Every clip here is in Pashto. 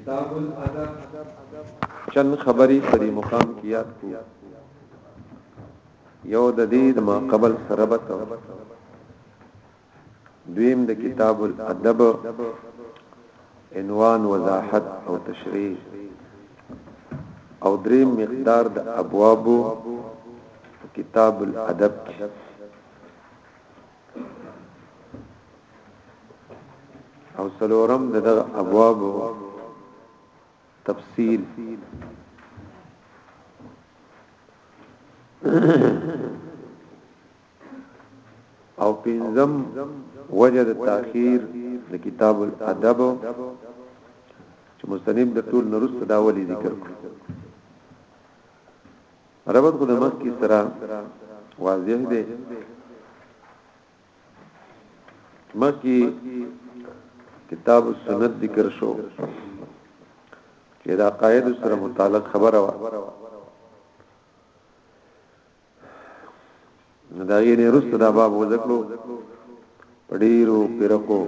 کتاب الادب چند خبری پرې مقام کې یاد کو یو د دې د ما قبل سربت دویم د کتاب الادب عنوان وضاحت او تشریح او دریم مقدار د ابواب کتاب الادب کې او سلورم د دغه ابواب تفصیل او پنځم وجه د تاخير د کتاب الادب چې مستنیم د ټول نرست دا ولي ذکر کړ ربط خو د مخ کی سره واضح دی مکی کتاب السنت ذکر شو چې دا قاعده سره متعلق خبره وا دا یې نه رسته دا باب وذکرو پډیرو پیرکو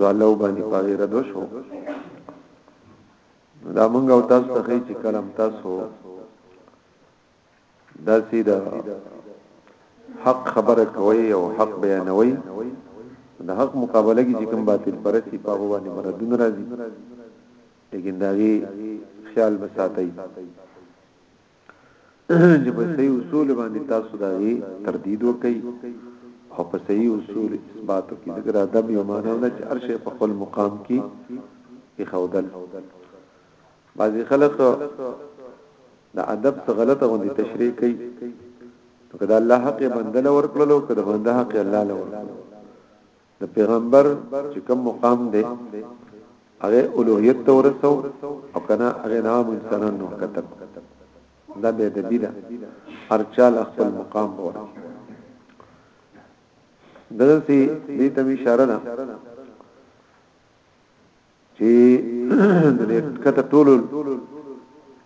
زالو باندې پاغیره دوشو نو دا مونږ او تاسو ته خی چې کلم تاسو دا سیدا حق خبره کوي او حق بیانوي د حق مقابله کې چې کوم باطل پرستی په هو باندې مردون راځي لیکن داغي خیال بساتای چې په صحیح اصول باندې تاسو دا وی تردید وکئ او په صحیح اصول اثبات وکئ ذکر ادب یو معنا ده چې هر شی په خپل مقام کې اخودل بعضی خلک دا ادب څه غلطه غوندي تشریح کوي کله الله حق بندل ورکړلو کله بنده حق الله لور د پیغمبر چې کوم مقام دی هغه الوهیت ته ورسو او کنه هغه نام انسانان نو کتب دا به د بیره ارچال خپل مقام ورکی دغه سي دې ته اشاره ده چې د دې کته ټول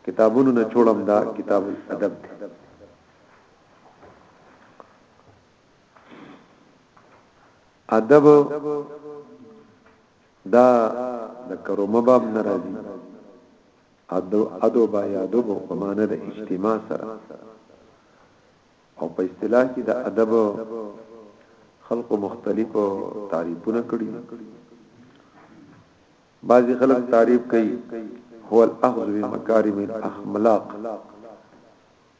کتابونو نه چولم دا کتاب الادب دی ادب دا د کرومه باب ناراضي ادو ادو با یادو په معنی د اجتماع سره او په اصطلاح کې د ادب خلقو مختلفو تعریفونه کړی بعضی خلک تعریف کوي هو الاخذ بمکارم الاخلاق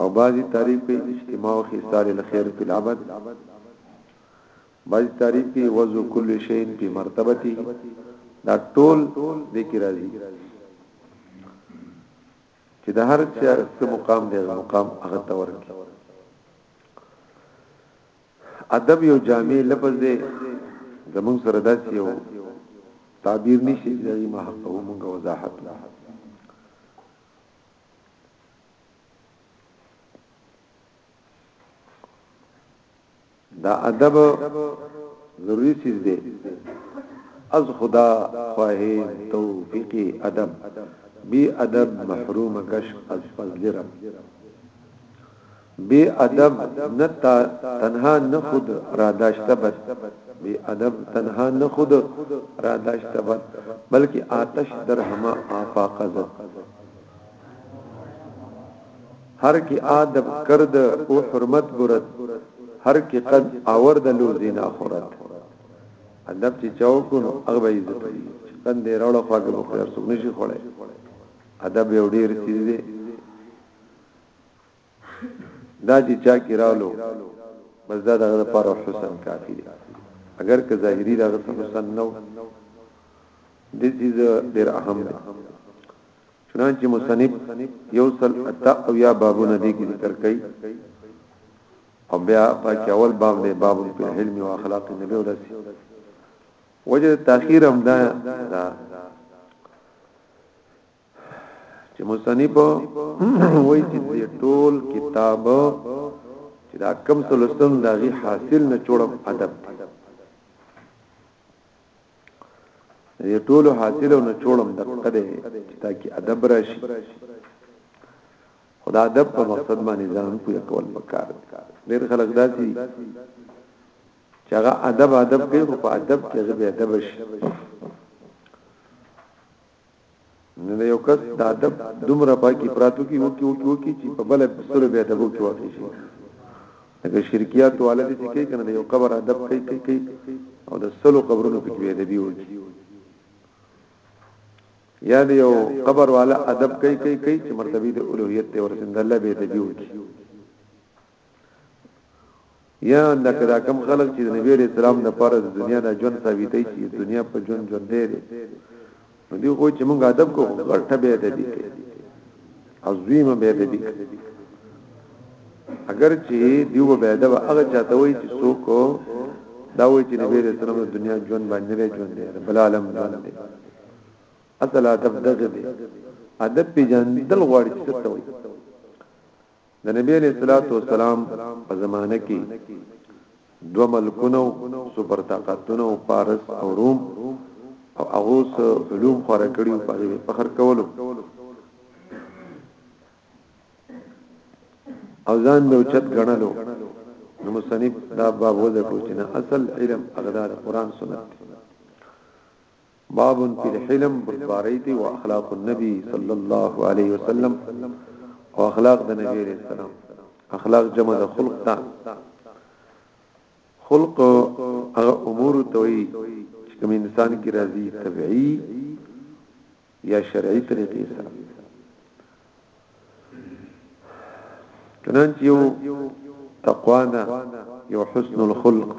او بعضی تعریف کوي اجتماع خصال الخير في العبد بعضی تعریف کوي وضع كل شيء في مرتبته دا ټول د کی راځي چې د هر چا څه مقام دی مقام هغه تور کی ادب یو جامع لفظ دی زمون سره داسې یو تعبیر نشي ځای ما حق او مونږه وضاحت دا ادب ضروری چیز دی از خدا خواهی توفیقی ادب بی ادب محروم گشت از فضل رب بی ادب نه تا تنها نه خود را داشته بد بی ادب تنها نه خود را داشته بد بلکه آتش در همه آفاق زد هر کی آدب کرد او حرمت برد هر کی قد آورد لو زینا خورد ادب چې چاوکو نو هغه به عزت وي قند یې راوړ خواږه به خو یې څوک نشي خوړای ادب یو ډیر چیز دی دا چې چا کې رالو بس دا دغه لپاره حسن کافی دی اگر که ظاهری دغه حسن نو د دې ډېر اهم دی چنانچه مصنف یو سل اتا او یا بابونه دې کې ذکر کړي او بیا پاک اول باب دی باب په علم او اخلاق نبی ولسی وجه تاخير هم دا چې مصنف وایي چې ټول کتاب چې دا کم سلسله دغه حاصل نه چوړم ادب دې ټول حاصل نه چوړم د قده چې تا کې ادب راشي خدا ادب په مقصد باندې ځان پوهه کول پکار ډېر خلک داسي چې هغه ادب ادب کوي په ادب کې هغه ادب شي نو د یو کس د ادب دومره پاکي پراتو کې وکی وکی وکی چې په بل بستر به ادب کې واقع شي دا شرکیات والد چې کوي کنه د یو قبر ادب کوي کوي کوي او د سلو قبرونو په کې ادبي وکی یا د یو قبر والا ادب کوي کوي کوي چې مرتبه د اولوہیت ته ورسند الله به ادبي وکی یا لکه دا کم خلک چې د نبی علیہ السلام د پاره د دنیا د ژوند ثابتې چې دنیا په ژوند ژوند دی نو دی خو چې موږ ادب کو غټه به ادب کې عظیمه به ادب کې اگر چې دیو به ادب هغه چاته وای چې څوک دا وای چې نبی علیہ السلام د دنیا ژوند باندې لري ژوند دی بل عالم ژوند دی اصل ادب دغه دی ادب په جان دل غواړي چې څه وای د نبی علیہ الصلوۃ والسلام په زمانه کې دو ملکونو سپر طاقتونو فارس او روم او هغه سره علوم خورا کړي په دې فخر کولو او ځان د اوچت غنلو نو مصنف دا باب وځو چې نه اصل علم اغدار قران سنت باب فی الحلم بردباری ته او اخلاق النبی صلی الله علیه وسلم او اخلاق د نبی علیہ السلام اخلاق جمع د خلق تا خلق هغه امور توي چې کوم انسان کې راځي طبيعي یا شرعي طریقې سره چنانچه یو تقوانا یو حسن الخلق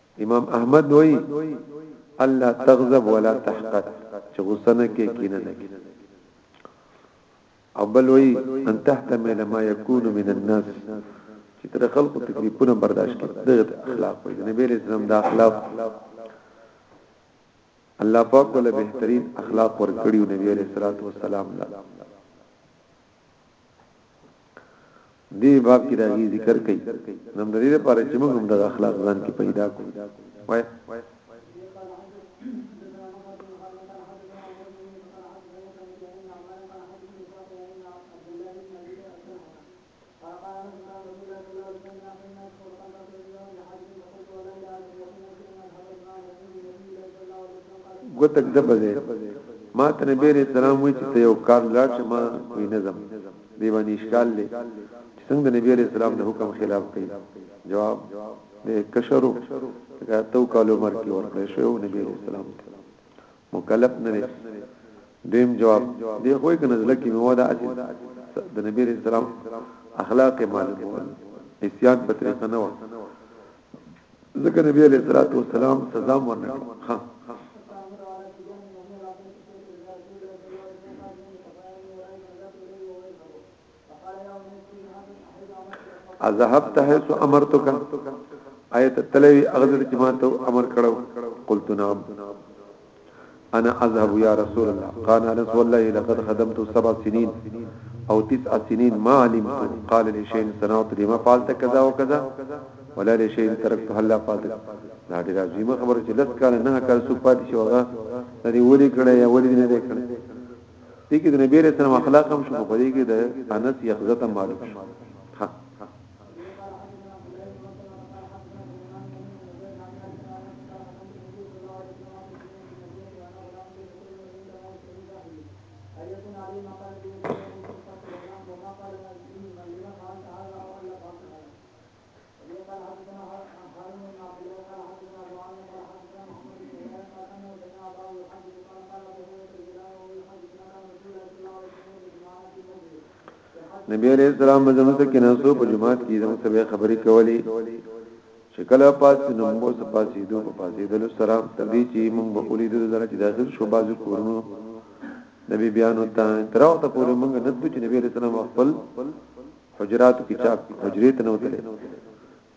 امام احمد وای الله تغضب ولا تحقد چې غصه نه کې کینه نه کې او بل وای ان تحتمل ما يكون من الناس چې تر خلکو تکلیفونه برداشت کړي دغه اخلاق وي نبی له اسلام دا اخلاق الله پاک له بهترین اخلاق ورکړیو نبی عليه الصلاه والسلام له دې باب کې راغی ذکر کړي نو د دې لپاره چې موږ هم د اخلاق ځان کې پیدا کړو وای ګوتک د بده ما ته نبی عليه السلام وی چې یو کار لاړ چې ما وی نظم دی باندې اشکال لې څنګه نبی عليه السلام د حکم خلاف کوي جواب د کشرو ته تو کالو مرکی ورکړې شو نبی عليه السلام ته مکلف نه دی دویم جواب دی خو کنه زله کې مو دا اصل د نبی رسول الله اخلاق معلوم و اسیان په طریقه نه و ځکه نبی علیہ الصلوۃ والسلام سزا ورنه ها اذهبت حيث امرتك ايت تلوي اغذر چې ما ته امر کړو قلت نعم انا اذهب يا رسول الله قال انس والله لقد خدمت سبع سنين او تسع سنين ما علمت قال لي شيء صنعت لما فعلت كذا وكذا ولا لي شيء تركت هلا فعلت دا ډیره عظیمه خبره چې لس کال نه کال سو پاتې شو هغه لري ولي کړه یا ولي نه دی کړه دې کې د نبی عليه السلام اخلاق هم شو په دې کې د انس یخزت هم معلوم شو نبی علیہ السلام مزمت کې نسو په جماعت کې زموږ سره خبرې کولې شکل پات نو مو سره پاسې دوه په پاسې دل سره تر دې چې موږ به اولید دره چې داخل شو بازو کورونو نبی بیان وتا تر وخت پورې موږ نه دوی چې نبی علیہ السلام خپل حجراتو کې چاپ دي حجرې ته نو تللی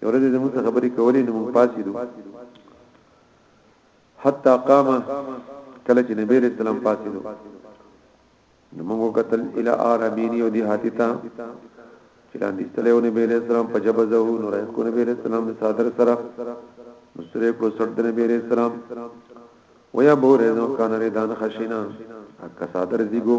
یو ورځ زموږ سره خبرې کولې نو موږ پاسې دو حتا قامه کله چې نبی رسول الله پاسې دو نو موږ قتل الی ارمین یو دی حاتیتا چې لاندې تللی و نبی رسول الله په جبه زو نو راځ کو نبی رسول الله صادر سره مستری کو سر د نبی رسول الله ویا بورې نو کان ردان خشینا اکا صادر زیګو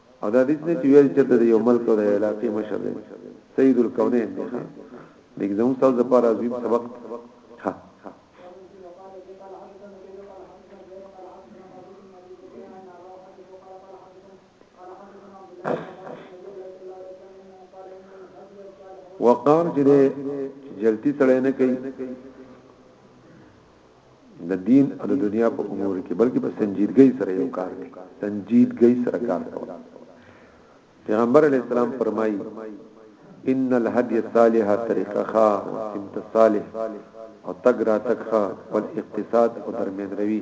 او دا دې نه چې ویل چې د یو ملک او د علاقې مشر دی سید الکونین دی ها دغه زموږ تاسو لپاره عظیم سبق ها وقار چې جلتی سره نه کوي د دین او د دنیا په امور کې بلکې په سنجیدګۍ سره یو کار دی سنجیدګۍ سره کار کوي پیغمبر علی السلام فرمایي ان الهدی صالحه طریقه خا سمت صالح او تګ را تک خا او اقتصاد او درمیان روي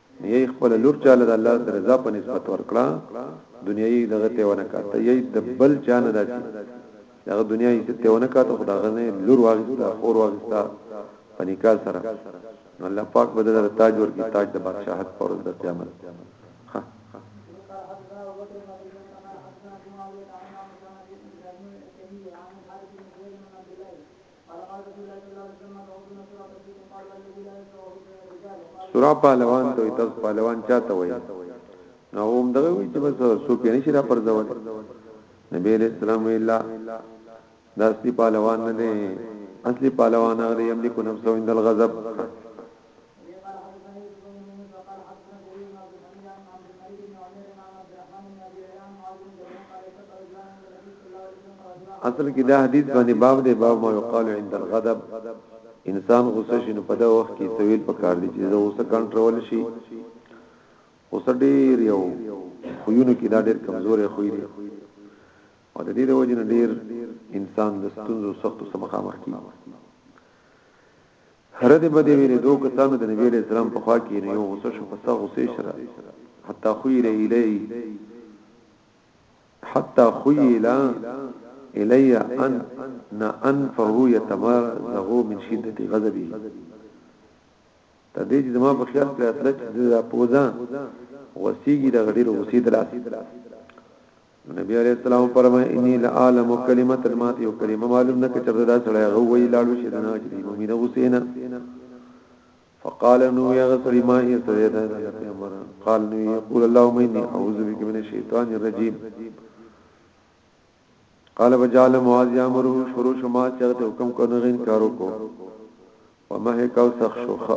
یی خپله لور چاله د الله سره ځا په نسبت ورکړه دنیایی دغه ته ونه کا ته یی د بل چا نه داسی دغه دنیا یی ته ونه کا ته خدا غنه لور واغستا خور واغستا په نکاح سره نو الله پاک بدل را تاج ور کی تاج د بادشاہت پر د قیامت ها سورا پهلوان ته وي تاسو پهلوان چاته وي نو هم دغه وي چې بس سو کې نشي را پرځول نبی علیہ السلام ویلا دا اصلي پهلوان نه دی اصلي پهلوان هغه یملک نفسه عند الغضب وې قال حدثني يوسف بن يونس وقال حدثنا جرير بن عبد الحميد عن عبد الملك بن عمير عن عبد الرحمن بن ابي ليلى عن معاذ بن جبل قال اشتكى رجلان عند النبي صلى الله عليه وسلم فرجلان اصل کې دا حدیث باندې باب دی باب ما يقال عند الغضب انسان غوسه شي نو په دا وخت کې سویل پکار دي چې غوسه کنټرول شي غوسه ډیر یو خوونه کې دا ډیر کمزورې خوې دي او د دې د وجې ډیر انسان د ستونزو سختو سره مخامخ کیږي هر دې بده ویلې دوه کسانو د نبی له سلام په خوا کې نه یو غوسه شو پس غوسه شره حتا خویل الی حتا خویل الی ان نا انفه یتمازغ من شدت غضبه ته دې چې زما په خیال کې اصل چې د پوزا وسیږي د غډیر وسیدلاسي نبی علیہ السلام فرمای انی لعالم کلمه المات یو کلمه معلوم نه کچب دا سړی غو وی لاړو شه دنا چې مومن حسین فقال نو یا غسری ما هی سره ده پیغمبر قال نو یقول اللهم انی اعوذ بک من الشیطان الرجیم قال وجعل معاذ یامره شروع شما چغت حکم کو نه انکارو کو ومحک او سخ شو خ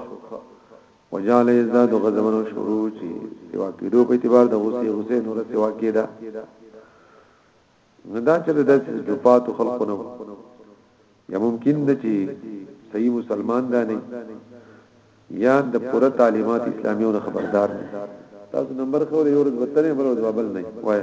وجعل ازداد غزمن شروع چی سوا کیدو په اعتبار د غصه غصه نور سوا کیدا نو دا چې د داسې جوپاتو خلقو نه یا ممکن ده چې صحیح مسلمان دا نه یا د پوره تعلیمات اسلامي او خبردار نه تاسو نمبر خو یو ورځ وتره بل ورځ بل نه وای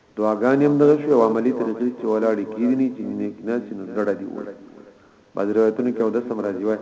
دعاګانې هم دغه شوې او عملي طریقې چې ولاړې کېدې نه چې نه کېناسي نو ګډه دي ووایي بعضې روایتونو کې اودس هم راځي وایي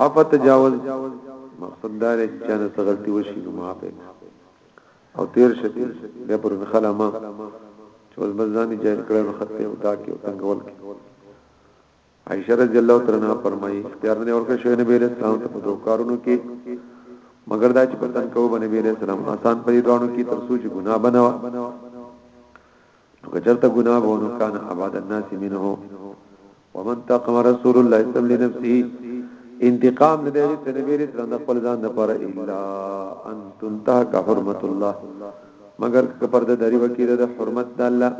او په تجاوز مقصد دار چې چا نه غلطي وشي نو معاف او تیر شتي بیا پر خلا ما چې اوس بزاني جاهل کړه نو خطه او دا کې او تنگول کې عائشہ رضی الله تعالی عنها فرمایي اختیار نه ورکړ شوی نبی رسول الله ته په دوه کارونو کې مگر دا چې پتن کو باندې نبی رسول الله آسان په دوانو کې ترسو چې ګناه بنوا نو که چرته ګناه وو نو کان اباد الناس منه ومن تقم رسول الله صلی الله علیه وسلم لنفسه انتقام نه دی چې نبی رسول الله خپل ځان د پر الا ان تنتهك حرمت الله مگر که پرده دری وکړي د حرمت د الله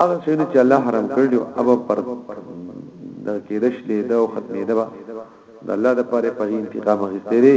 هغه څه چې الله حرام کړی او پر د کېدش لیدا او ختمې دا د الله د پاره په انتقام غستري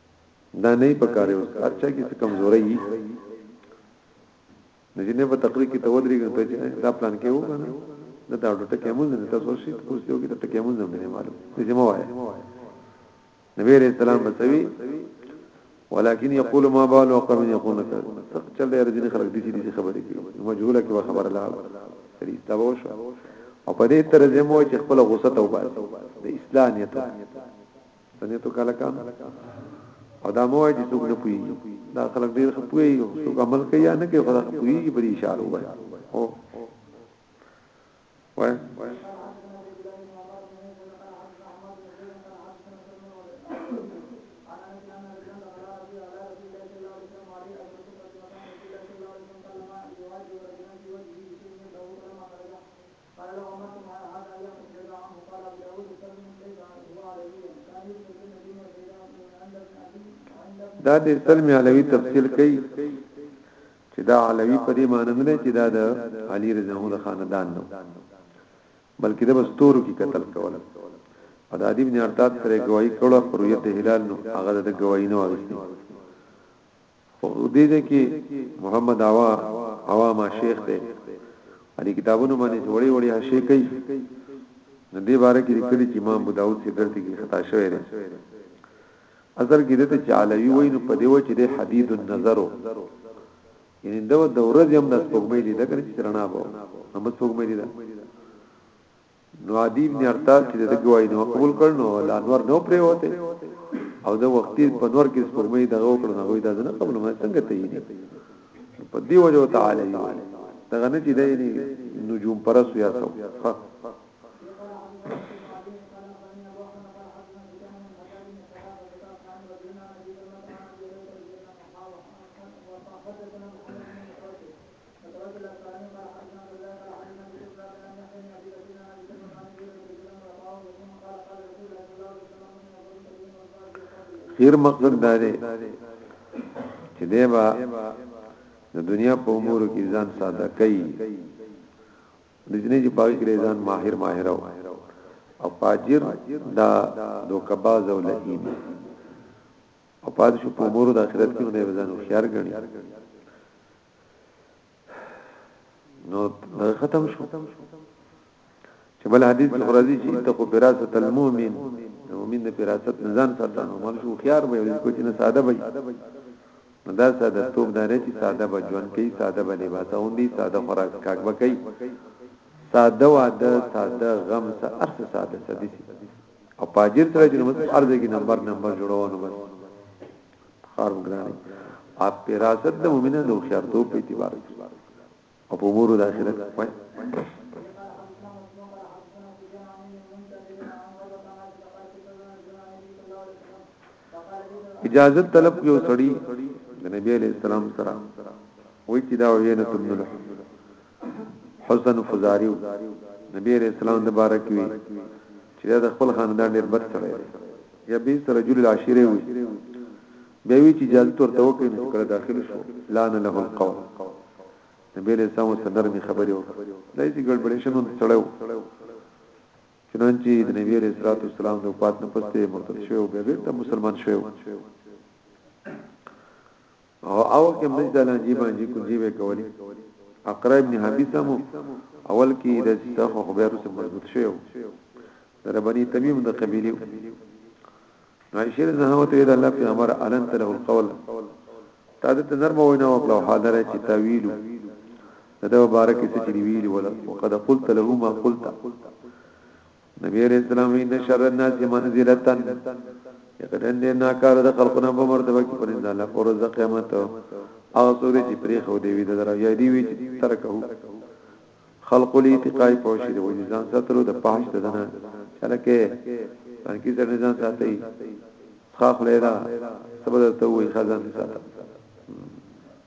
دا نه پکار یو هر چا کې څه کمزوري وي نو جنې په تقریر کې تودري ته چې دا پلان کې وو کنه دا دا ډټه کې مونږ نه تاسو شي کوس یو کې ډټه کې مونږ نه معلوم چې مو وایي نبی رسول سلام بسوي ولكن يقول ما بال وقم يقول لك چل دی رجنی خلق دي چې خبرې کوي مجهوله کې خبر لا سړي تبو شو او په دې ترجمه چې خپل غوسه توبه د اسلام یته باندې تو کلکان او دا مو چې څوک نه پوي دا خلک ډیر خپوي او څوک عمل کوي یا نه کوي خدا خپوي چې بری اشاره وای او وای قال عمر بن هذا علي بن جدع عنه قال ابو داود سلم ليس هو علويا كان يذكر بين الدين والبيت عند ابن ابي وعند ابن دا د سلم علوي تفصيل کوي چې دا علوي په دې معنی نه چې دا د علي رضی الله عنه خاندان نو بلکې د بستورو کې قتل کول په د ادیب نه ارتاد سره گواہی کړو پر یت هلال نو هغه د گواہی نه واغستی خو دې دې کې محمد عوا عوا ما شیخ دی دې کتابونو باندې وړي وړي هشي کوي نو دې باره کې لیکلي چې امام ابو داود سي درته کې خطا شوی دی اصل کې دته چې علوي وای نو په دې و چې د حدید النظر یعنی دا د ورځ هم د سپوږمۍ لیدل چې رڼا به هم سپوږمۍ لیدل نو عدی ابن ارتاب چې د ګواهی نو قبول کړ نو لا نور نو پرې وته او د وختي په نور کې سپوږمۍ دغه وکړ نه وای دا نه قبول مې څنګه ته یې په دی وجه تعالی دغه نه چې دی نجوم پرس یا سو خیر مقصد دا دی چې دی با د دنیا په امور کې ځان ساده کوي د دې چې پاک کې ځان ماهر ماهر او فاجر دا دوکباز او لئیم او پاتې شو په امور د آخرت کې نه ځان خيار غني نو ختم شو چې بل حدیث کې راځي چې تقو فراست المؤمن مؤمن د فراست نزان ساتنه مال شو خيار به وي کوچ نه ساده وي نو دا ساده توپ داري چې ساده به ژوند کوي ساده به لباس اوندي ساده خوراک کاک به کوي ساده واده ساده غم سره ارس ساده سدي او پاجر سره چې موږ ارزه کې نمبر نمبر جوړو نو بس خار ګراني او فراست د مؤمنه د خيارتو په اعتبار او په امور د اخرت وای اجازه طلب یو سړی د نبی علی السلام سره وای چې دا وینه تمنه حسن فزاریو نبی رسول الله د بارک وی چې د خپل خاندان ډیر بد سره دی یا به سره جل العشیره وی به وی چې جلد تر توکل نه کړه داخل شو لان له القوم نبی رسول الله صدر می خبرې وکړه دای چې ګډبډې شنو سړیو چنانچې د نبی رسول الله اسلام د وفات نه پسته مرتد شو به بیرته مسلمان شو او او کې مې د لانجې باندې کوجې به کولې اقرا ابن حبیث هم اول کې د تخو خبر سره مضبوط شو در بني تمیم د قبيله عائشه نه هو ته د الله پیغمبر علن تر القول تا د نرم وینا وکړه حاضر چې تعویل دا مبارک چې ویل ولا وقد قلت له ما قلت نبی علیہ السلام ان شر الناس منزلتا یقینا دې ناکار د خلقنا په مرتبه کې پرې نه لپور د قیامت او سورې چې پرې خو دی وی د درو یا دی وی چې ترکو خلق لی تقای پوشی د وجه ځان ساتلو د پاش د دنا چلکه ځانکی ځان ځان ساتي خاخ لیدا سبد ته وی خزان ساتي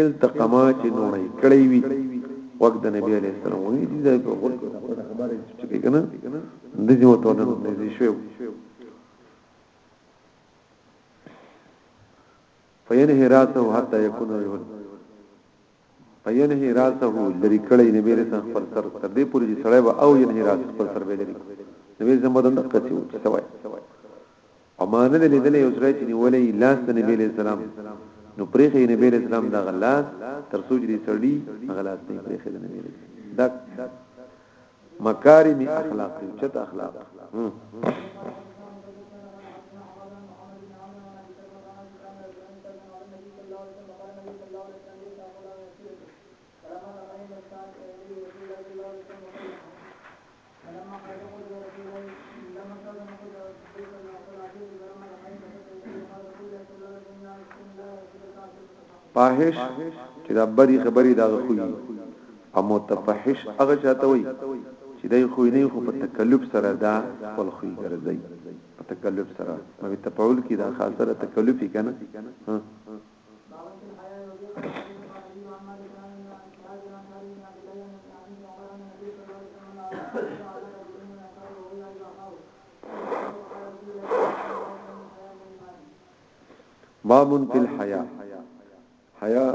التقما چې نوړی کړی وي وخت د نبی علی السلام وی دي دا په خپل خبره چې کې کنه د دې وته نه دې شو فینه راسه حتا یکون یون فینه راسه لری کړی نبی علی السلام پر سر تر دې پورې چې سړی و او ینه راسه پر سر به لري نبی زموږ د کتیو چې سوای او ما نه لیدلې یو سره چې نیولې لاس د نبی له سلام نو پرېخې نبی له سلام دا غلاس تر سوچ دې سړی غلاس نه پرېخې د نبی له دا مکارم اخلاق دی چت اخلاق فاحش چې دا بری خبرې دا خو دي او متفحش هغه چاته وي چې دای خو نه خو په تکلف سره دا خپل خو ګرځي په تکلف سره مې تفاول کې دا خاصه تکلفي کنه باب في الحياه حیا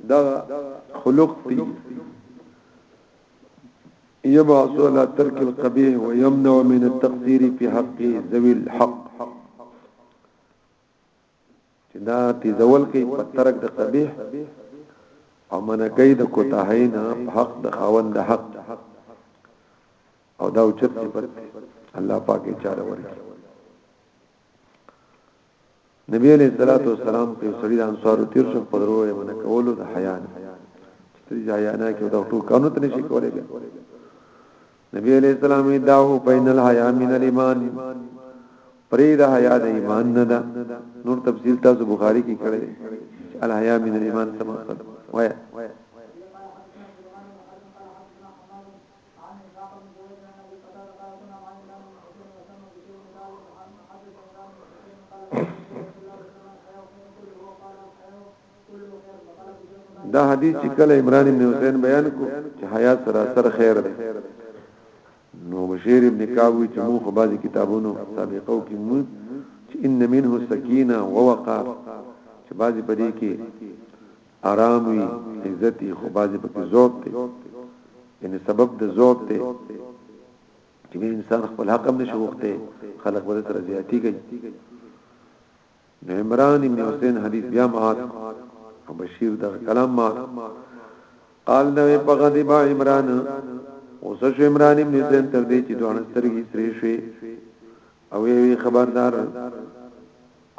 دا خلق دی يبعث على ترك القبيح ويمنع من التقدير في حق ذوي الحق چې دا تیزول کوي په ترک د قبیح او منکې د کوتاهی نه په حق د خاوند حق او دا اوچت صفت الله پاک یې چاره ورکړي نبی علیہ الصلوۃ والسلام په سړي د انصارو تیر شو په درو یې منه کولو د حیا نه چې حیا نه کې دا ټول قانون ته نشي کولای نبی علیہ السلام داو بین الحیا من الايمان پرې د حیا د ایمان نه ده نور تفصیل تاسو بخاری کې کړی الحیا من الايمان څه مقصد وای دا حدیث چې کله عمران ابن حسین بیان کو چې حیات سره سر خیر دی نو بشیر ابن کعب چې مو خو بعضی کتابونو سابقو کې مو چې ان منه سکینه و وقار چې بعضی پدې کې آرام وي عزت وي خو بعضی پکې ذوق دی یعنی سبب د ذوق دی چې انسان خپل حق هم نشوخته خلق ورته زیاتی کوي نو عمران ابن حسین حدیث بیا مات او بشیر دا کلام مات قال نو په غضب عمران اوس شو عمران ابن حسین تر دې چې دوه سترګې سری شي او وی خبردار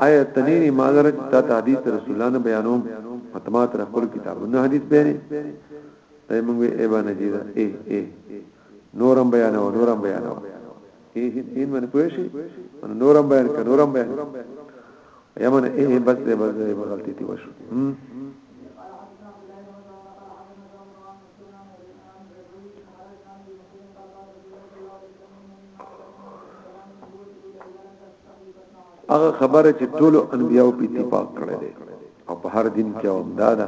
آیا تنین مالر تا حدیث رسول الله نه بیانوم متمات را خپل کتابونه حدیث بیانې دای موږ ای باندې دې ای ای نورم بیانو نورم بیانو هین من پوه شي من نورم بیان ک نورم بیان یمن ای بس دې بس دې غلطی دی وشو هغه خبره چې ټول انبیاو په اتفاق کړی دی او په هر دین کې هم دا ده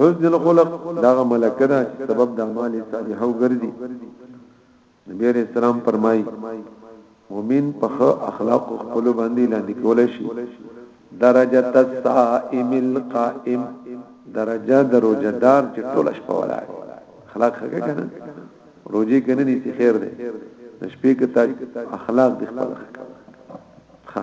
حسن الخلق دا ملکه دا سبب د اعمال صالحه ګرځي نبی رسول الله فرمایي مومن په ښه اخلاقو خپلو باندې لاندې کولای شي درجة الصائم القائم درجه د روزه دار چې ټول شپه ولاړ اخلاق ښه کنه روزي کنه نيسي خیر دی د شپې کې تاج اخلاق د خپل ښه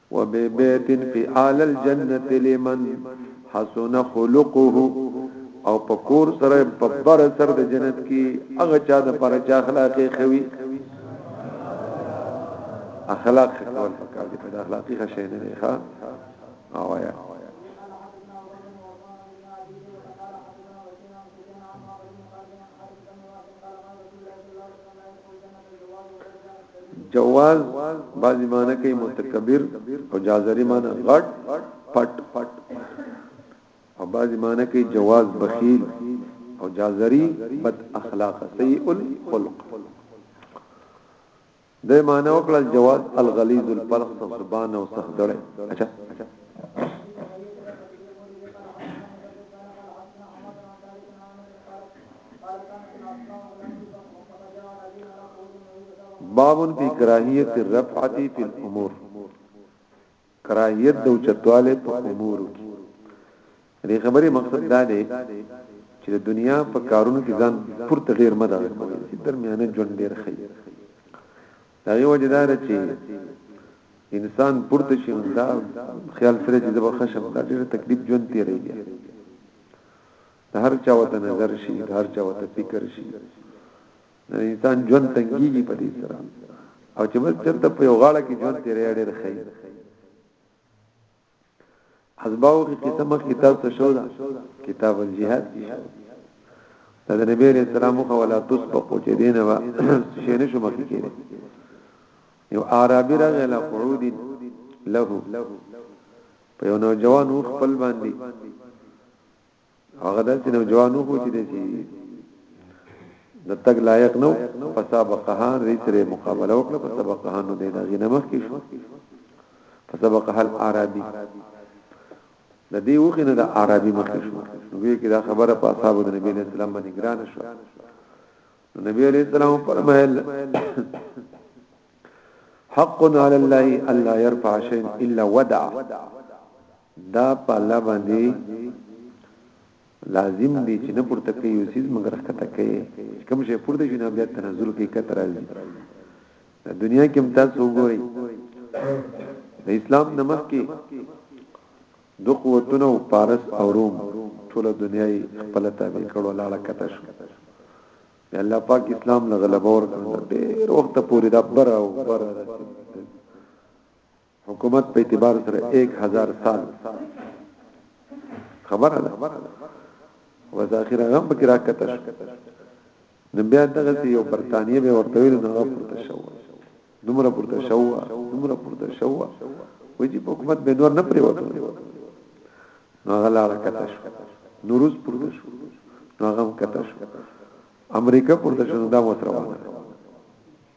وببيت في اعلي الجنة لمن حسن خلقه او په کور سره په بر سر د جنت کې هغه چا د پر چا اخلاق خوي اخلاق کول پکار دي په اخلاقي خشه نه نه ښه او یا جواز بعضی معنی کوي متکبر او جازري معنی غټ پټ او بعضی معنی کوي جواز بخیل او جازري بد اخلاق سیء الخلق د معنی وکړه جواز الغلیظ الفرق زبان او سخدړه اچھا باب فی کراهیت الرفعه فی الامور کراهیت د چتواله په امور کې دې خبرې مقصد دا دی چې د دنیا په کارونو کې ځان پورته ډیر مده کوي چې درمیانه ژوند ډیر خي دا یو وجدار چې انسان پورته شي دا خیال سره چې د بخښم دا ډیر تکلیف ژوند تیریږي د هر چا وته نظر شي د هر چا وته فکر شي د انسان ژوند تنګيږي په دې سره او چې بس چرته په یو غاړه کې ژوند تیرې اړې رخی حزباو کې قسمه کتاب ته شو دا کتاب الجihad کې شو دا د نبی رسول الله مخه ولا تسبقو چې دینه وا شي نه شو مخکې کېږي یو عربي راغله قعود له په یو نوجوان خپل باندې هغه د چې نوجوانو کو چې دي د تګ لایق نو په سابقه ریتره مقابله وکړه په سابقه نو د دغه نمخ کې شو په سابقه حل عربي د دې وخت نه د عربي مخ شو وی کې دا خبره په اصحاب د نبی له سلام باندې ګران شو نبی عليه السلام فرمایل حق على الله الا يرفع شيء الا ودع دا په الله باندې لازم دي چې نه پورته کوي او سیز مگر خطا کوي کوم شي پورته شي نه بیا تنزل کوي کته راځي دنیا کې هم تاسو وګورئ د اسلام نمک کې دو قوتونو پارس او روم ټول دنیا خپل تابع کړو لاړه کته شو الله پاک اسلام له غلبه ورکړ ډېر وخت پورې دا بره او بره حکومت په اعتبار سره 1000 سال خبره ده و ذاخر غم کې راکته نو بیا دغه یو برتانیې به ورته ویل نو پورته شو دومره پورته شو دومره پورته شو وجي حکومت به نور نه پریوته نو غلا راکته شو نوروز پورته شو نو غم کته شو امریکا پورته شو دا متروانه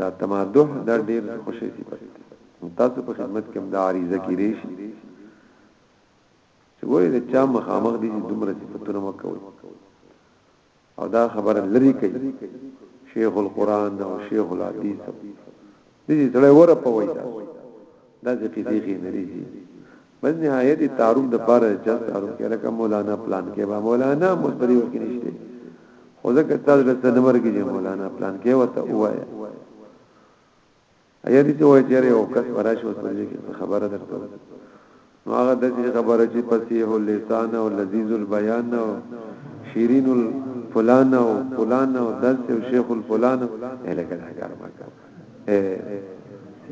دا تمادح دا ډیر خوشی صفت دی تاسو په خدمت کې دا عریضه کې ریش چې وایي دا چا مخامخ دي چې دومره صفاتونه وکوي او دا خبره لري کوي شیخ القران او شیخ الحدیث دې سره ورپوي تاسو داسې قصې ښې نه دي جی بس نهایت تعارف د پاره چل تعارف کې لکه مولانا پلان کې با مولانا مصری وکړي نشته خو ځکه تاسو له نمبر کې جی مولانا پلان کې وته وایا ایا دې ته وایي چې یو کس ورا شو ته دې خبره درته نو هغه د دې خبره چې فصیح اللسان او لذیذ البیان او شیرین الفلان او فلان او دلته شیخ الفلان الکه دا کار وکړه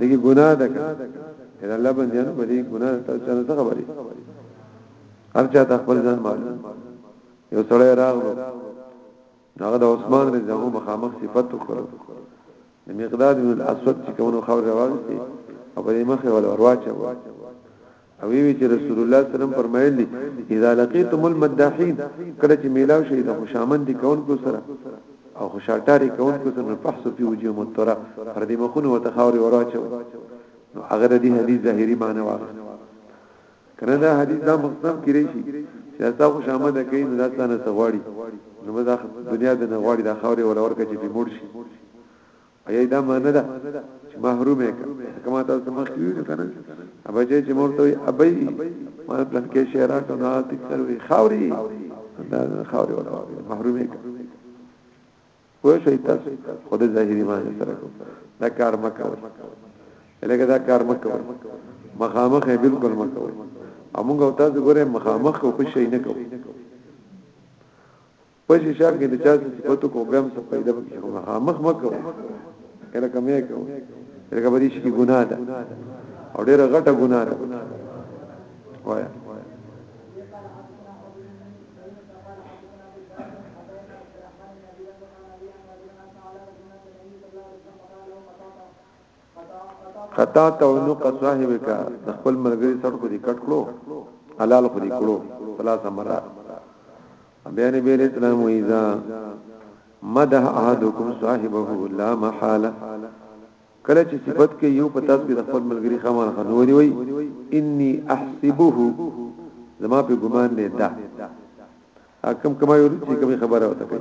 دغه ګناه ده کنه الله بندیانو باندې ګناه ته چانه څه خبرې هر چا ته خپل ځان معلوم یو سړی راغلو هغه د عثمان رضی الله عنه مخامخ صفات وکړو د مقداد بن الاسود چې کومو خبر راوړل او په دې مخه ول ورواچو او وی چې رسول الله صلی الله علیه وسلم فرمایلی اذا لقیتم المداحین کله چې میلاو شي د خوشامندی کونکو سره او خوشالټاری کونکو سره فحص فی وجوه مترا پر دې مخونه وتخاوري وراچو نو هغه د دې حدیث ظاهری معنی واغله کنه دا حدیث دا مقصد کړی شي چې دا خوشامد کوي نو دا ستانه سغواړي نو دا دنیا د نغواړي دا خاوري ولا ورکه چې موړ شي ایا دا معنی ده چې محروم یې کما تاسو مخ ویل کنه ابا چې چې مورته وي ابي ما پلان کې شهرا کنه تکر وي خاوري دا خاوري ولا محروم یې وای شي تاسو خود ظاهري معنی سره کو دا کار مکو لکه دا کار مکو مخامخ بالکل مکو امغه تاسو ګوره مخامخ او پښې نه کوي په شي شار کې د چا څه صفاتو کو بیا هم څه پیدا پکې کوم ها مخ مکو کله کمه کو کله بریش کې ګناه ده او ډیره غټه ګناه ده وایا قطع تعنق صاحبک د خپل مرګري سره کو دي کټ کړو حلال خو دي کړو ثلاثه مرات بیا نبی علیہ السلام ویزا مدح احدکم صاحبه لا محاله کله چې صفت کې یو پتا سپي د خپل ملګری خمر خنوري وي اني احسبه زما په ګمان نه ده حکم کما یو چې کوم خبره وته کوي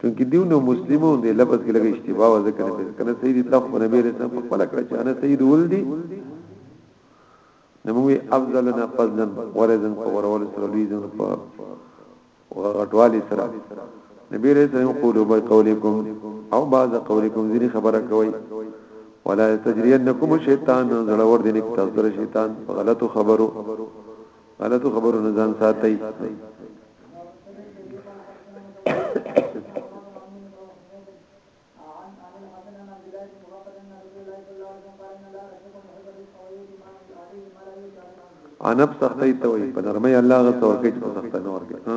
چونکه دیو نو مسلمو دی لفظ کې لګی اشتباه و ذکر نه کنه سید اطلاق په نبی رسول په خپل کړه چې انا سید ولدی نموی افضلنا فضلا ورزن په ورول سره لوی زن په غټوالی سره نبی رسول الله قولوا بقولکم او بعض قولکم ذری خبره کوي ولا تجرینکم شیطان زړه ور دي نه تاسو شیطان غلطو خبرو غلطو خبرو نه ځان ساتي انب سختي ته وي په نرمي الله غو توکل په سخت نور کې ها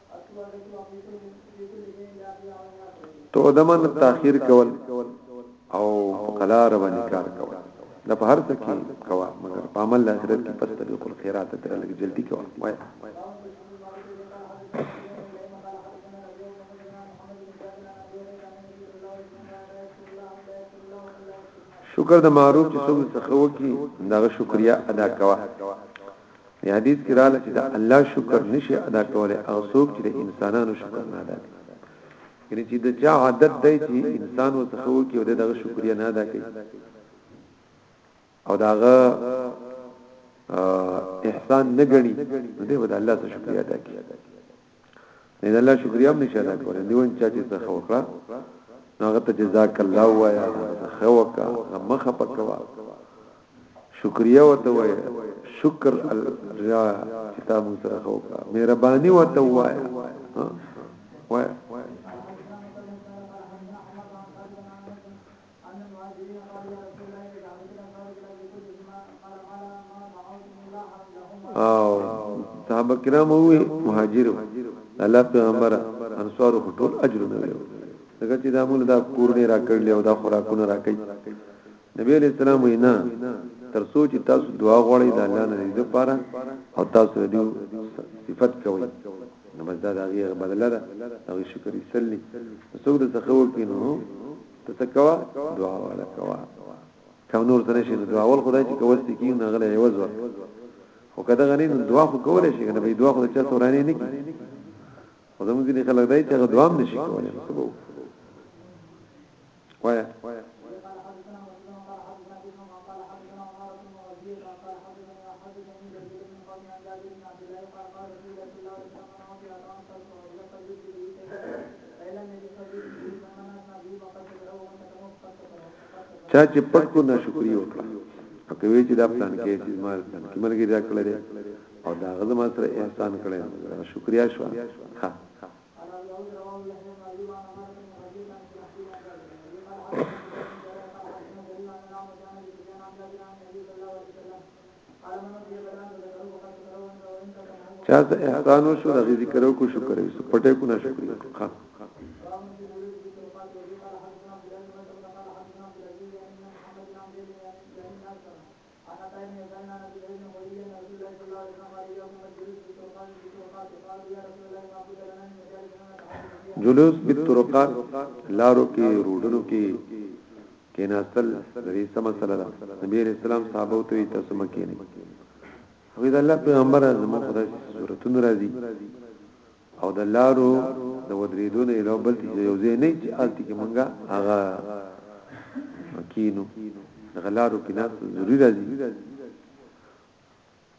تو دمن تاخير کول او قلار باندې کار کول د په هر څه کې کوا مګر په عمل اخرت کې پس ته خپل خیرات ته لګ جلدی کوا وای شکر د معروف چې څومره څخه وکي دا شکریا ادا کوا په حدیث کې رااله چې د الله شکر نشي ادا کولای او څوک چې د انسانانو شکر نه ادا کوي یعنی چې د چا عادت دی چې انسان وسخه وکي او دغه شکریا نه ادا کوي او داغه احسان نه غني نو دی به الله ته شکریا ادا کوي نه د الله شکریا هم نشه ادا کوله دیو چا چې څه وکړه نو هغه ته جزاک الله وایا څه وکړه مخه پکوا شکریا وته وای شکر الریا چې تاسو سره وکړه مهرباني وته وایا وای ان المهاجرين قالوا يا رسول الله انك دعوت الانصار الى ان يكون بهما قال ما لا ما دعوتم الله حرم لهم او صحابه کرام وي مهاجر الله پیغمبر انصار ټول اجر نه وي دغه چې دا موږ دا کورنه راکړلې او دا خوراکونه راکړي نبی علیہ السلام وینا تر سوچ تاسو دعا غوړی د الله نه دې پاره او تاسو دې صفت کوي نو بس دا دغه بدله ده او شکر یې سلی څو د څخه وکینو ته څه کوه دعا ولا کوه کوم نور څه نشي دعا ول خدای چې کوس ته کیږي نه غلې عوض ور خو کدا غني نو دعا خو کولای شي کنه به دعا خو چا سورانه نه کی خو زموږ دي خلک دای چې دعا هم نشي کولای سبو وای Thank you. چا چې پټ کو نه شکرې وکړه هغه وی چې دا پلان کې چې مال پلان کې ملګری دا کړل او دا غزه ما سره احسان کړی شکریا شو ها چا ته احسان وشو د ذکر او کو شکر وشو پټه کو نه شکر ښه جلوس په طرقات لارو کې روډونو کې کیناستل د دې څه مسله ده نبی علیہ السلام صحابه ته وی تاسو مکه نه هغه د الله پیغمبر زموږ خدای صورتون راځي او د لارو د ودریدون یو بل چې یو ځای نه چې الته کې مونږه هغه کینو د غلارو کې ناس ضروری راځي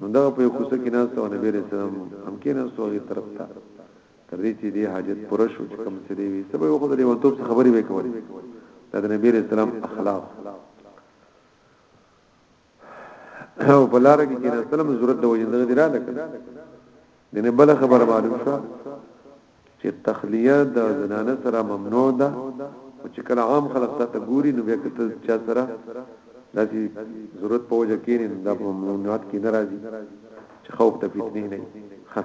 نو دغه په کوڅه کې ناست او نبی رسول الله هم کې ناست او غي طرف ته تر دې چې دې حاجت پوره شو چې کوم څه دی وي سبا یو خو د لیونتوب خبرې وکړي دا د نبی رسول الله اخلاق او بلاره کې چې رسول الله ضرورت د وجندغه دی را لکه دنه بل خبر معلوم شو چې تخلیه د زنانه سره ممنوع ده او چې کله عام خلک ته ګوري نو بیا کته چا سره داسې ضرورت په وجه کې نه دا په ممنوعات کې ناراضي چې خوف ته فتنه نه ها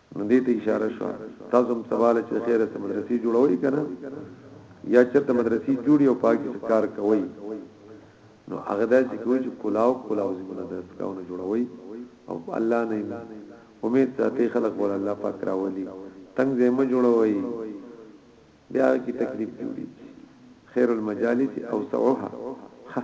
نو دې ته اشاره شو تاسو هم سوال چې خیره سم مدرسې جوړوي کنه یا چرته مدرسې جوړي او پاکي کار کوي نو هغه دا چې کوی چې کلاو کلاو زمونه درس کاونه جوړوي او الله نه امید ساتي خلق بول الله پاک راولي تنگ زمه جوړوي بیا کی تکلیف جوړي خیر المجالس او سعوها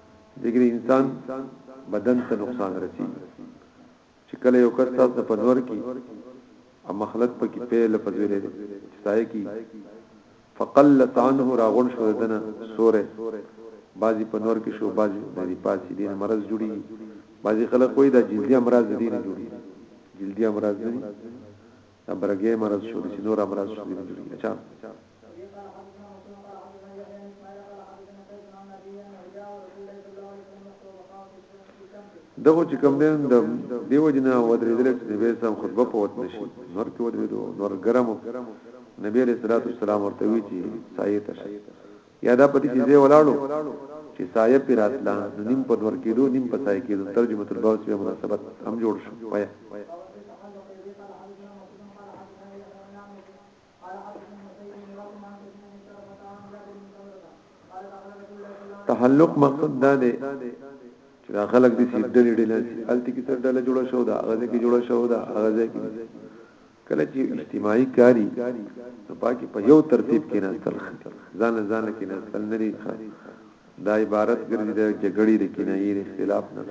دګری انسان بدن ته نقصان رسی چې کله یو کس تاسو ته پنور کی او مخلط پکې په لپزویلې چې سایه کی فقلت عنه راغون شو دنه سوره بازی پنور کې شو بازی بازی پاسی دین مرض جوړی بازی خلک وای دا جلدی امراض دین جوړی جلدی امراض دین دا برګی مرض شو دي نور امراض شو دي نه جوړي اچھا دغه چې کوم دین د دیو جنا ودرېدل چې نبی سم خطبه پوت نشي نور کې ودرېدو نور ګرمو نبی علیہ الصلوۃ والسلام ورته وی چې سایه تشه یا دا پدې چې زه ولاړو چې سایه پی راتلا نو نیم په دور کېدو نیم په سایه کېدو ترجمه البوس به مناسبت هم جوړ شو وایه تحلق مقصد دا دی چې دا خلک دي چې ډلې ډلې الته کې سر ډله جوړه شو دا هغه کې جوړه شو دا هغه کې کله چې اجتماعي کاری نو پاکي په یو ترتیب کې نستل ځان ځان کې نستل نری ښه دا عبارت ګرځي د جګړې د کنایې د اختلاف نه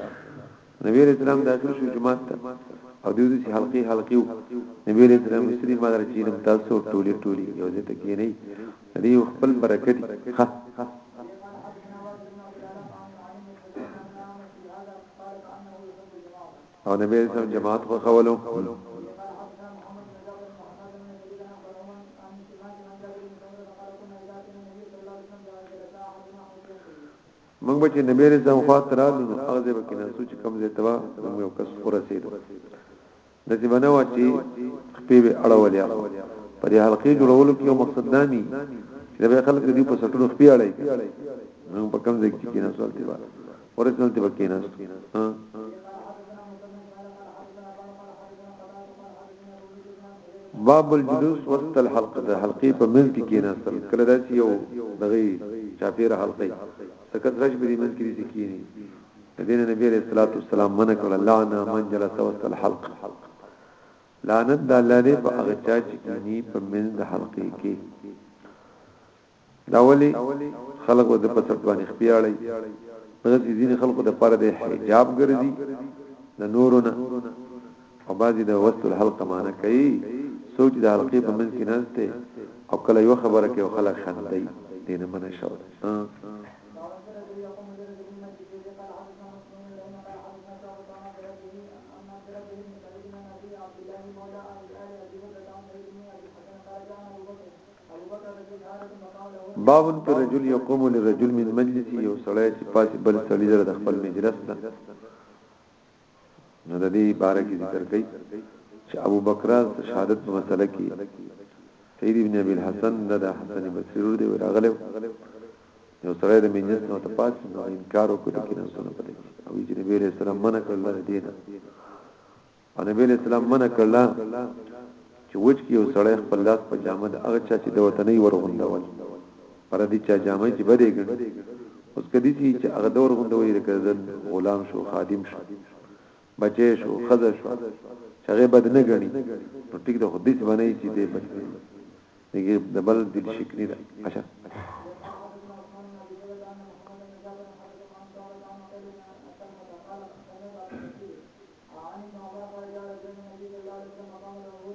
نبی رسول الله داخل شو جماعت ته او دوی د حلقي حلقي نبی رسول الله مصری مادر چې نم تاسو ټولي ټولي یو ځای ته کې نه دی خپل برکت ښه قال كأنه يحب الجماعة او نبی صلی الله علیه وسلم جماعت خوښولو. موږ به چې نبی صلی الله علیه وسلم خاطر رالو نو هغه ځای به کې ناسو چې کم ځای تبا موږ یو کس ورسېدو د دې بنوا چې خپې به اړولې پر حلقې جوړولو کې یو مقصد دامي چې به خلک دې په سټلو خپې اړای نو په کم ځای کې کې ناسو تبا اوریجنل دی بکیناس ها باب الجلوس وسط الحلقه د حلقې په منځ کې کېناستل کله دا چې یو دغه چاپیره حلقې سکت رش به دې منځ کې دي کېنی دین نبی علیہ الصلوۃ والسلام منع کړ لعن من جلس وسط الحلق لعنت د الله دې په هغه چا چې کېنی په منځ د حلقې کې دا ولی خلق د پسرت باندې خپیاړی دغه چې ځینې خلکو د پاره د حجاب ګرځي د نورو نه او بعضی د وسط الحلقه معنی کوي سوچ د حلقې په منځ کې نهسته او کله یو خبره کې او خلک خندي دینه منه شو باب پر رجل يقوم لرجل من مجلس یو سړی چې پاتې بل سړی در د خپل مجلس نه نو د دې باره کې ذکر کړي چې ابو بکر شهادت په مسله کې سید ابن ابي الحسن د حسن بصری ور دی راغله یو سړی د مجلس نه ته پاتې نو انکار وکړ کې نه سونه پدې او چې نبی له سلام منع کړل دې نه او نبی علیہ السلام منع کړل چې وچ کې یو سړی خپل لاس په جامه د هغه چا چې د وطنۍ ورغوندول پر دې چا جامه چې بده ګڼ اوس کدي چې هغه دور غوندوي لکه زن غلام شو خادم شو بچی شو خزه شو چې هغه بد نه ګڼي نو ټیک د خدای څخه باندې چې دې بچ دغه دبل د شکنی ده اچھا آن صحابه خارجه رضی الله نبی صلی الله علیه وسلم مقام الرهور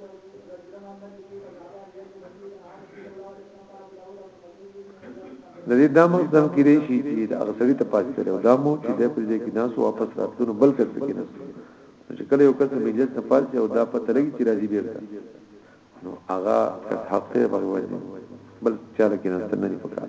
رجلا من مجلس في صحابه عن يد مسجد آن صلی الله علیه وسلم قال له رب مسجد في مسجد لدی دا مقدم کړي شي چې دا غسړي ته پاتې کړو دا مو چې د پر دې کې ناس واپس راتلو بل کس کې ناس چې کله یو کس به جس نه پاتې او دا پته لګي چې راځي بیرته نو هغه کس حق ته بغوځي بل چاله کې ناس نه لري پکار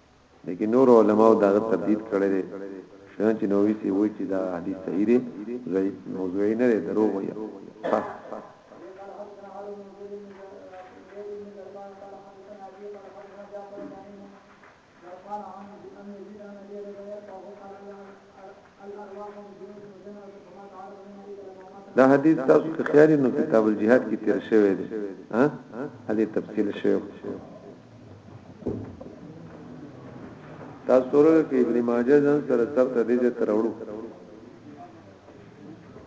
لیکن نور علماء دا غو تردید کړی دی شنه چې نووي سی وای چې دا حدیث صحیح دی ضعیف موضوع نه دی دروغ وایي قال عن ابي بن يزيد عن ابي هريره قال قال الله دا حدیث تاسو که خیال نو کتاب الجهاد کې تیر شوی دی ها علي تفصیل شوی تاسو ورته ابن ماجه ځان سره تر دې ته راوړو